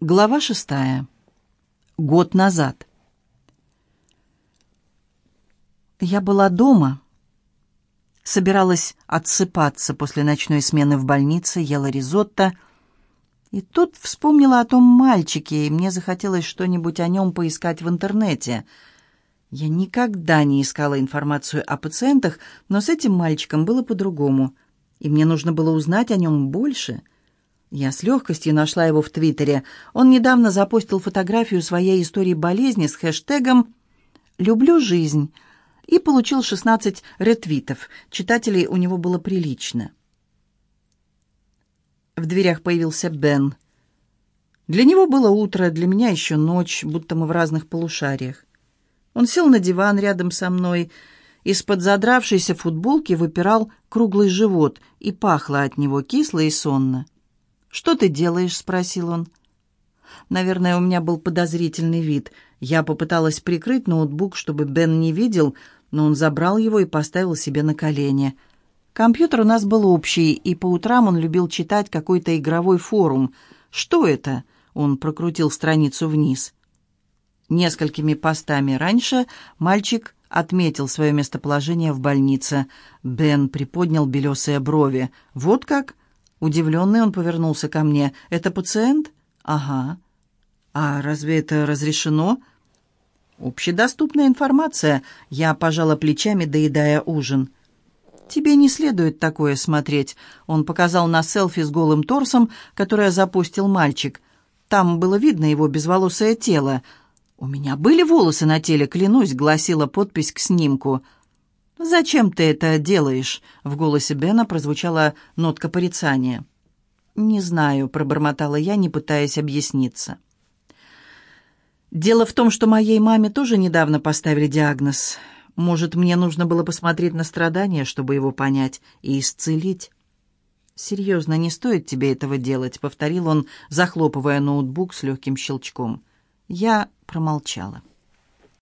Глава шестая. Год назад. Я была дома. Собиралась отсыпаться после ночной смены в больнице, ела ризотто. И тут вспомнила о том мальчике, и мне захотелось что-нибудь о нем поискать в интернете. Я никогда не искала информацию о пациентах, но с этим мальчиком было по-другому. И мне нужно было узнать о нем больше — я с легкостью нашла его в Твиттере. Он недавно запостил фотографию своей истории болезни с хэштегом «Люблю жизнь» и получил 16 ретвитов. Читателей у него было прилично. В дверях появился Бен. Для него было утро, для меня еще ночь, будто мы в разных полушариях. Он сел на диван рядом со мной. Из-под задравшейся футболки выпирал круглый живот, и пахло от него кисло и сонно. «Что ты делаешь?» — спросил он. Наверное, у меня был подозрительный вид. Я попыталась прикрыть ноутбук, чтобы Бен не видел, но он забрал его и поставил себе на колени. Компьютер у нас был общий, и по утрам он любил читать какой-то игровой форум. «Что это?» — он прокрутил страницу вниз. Несколькими постами раньше мальчик отметил свое местоположение в больнице. Бен приподнял белесые брови. «Вот как?» Удивленный он повернулся ко мне. «Это пациент?» «Ага». «А разве это разрешено?» «Общедоступная информация». Я пожала плечами, доедая ужин. «Тебе не следует такое смотреть», — он показал на селфи с голым торсом, которое запустил мальчик. Там было видно его безволосое тело. «У меня были волосы на теле, клянусь», — гласила подпись к снимку. «Зачем ты это делаешь?» — в голосе Бена прозвучала нотка порицания. «Не знаю», — пробормотала я, не пытаясь объясниться. «Дело в том, что моей маме тоже недавно поставили диагноз. Может, мне нужно было посмотреть на страдания, чтобы его понять и исцелить?» «Серьезно, не стоит тебе этого делать», — повторил он, захлопывая ноутбук с легким щелчком. Я промолчала.